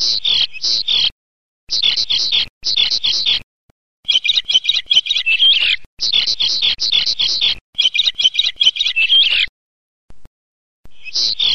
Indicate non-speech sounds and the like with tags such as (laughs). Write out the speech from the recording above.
you (laughs)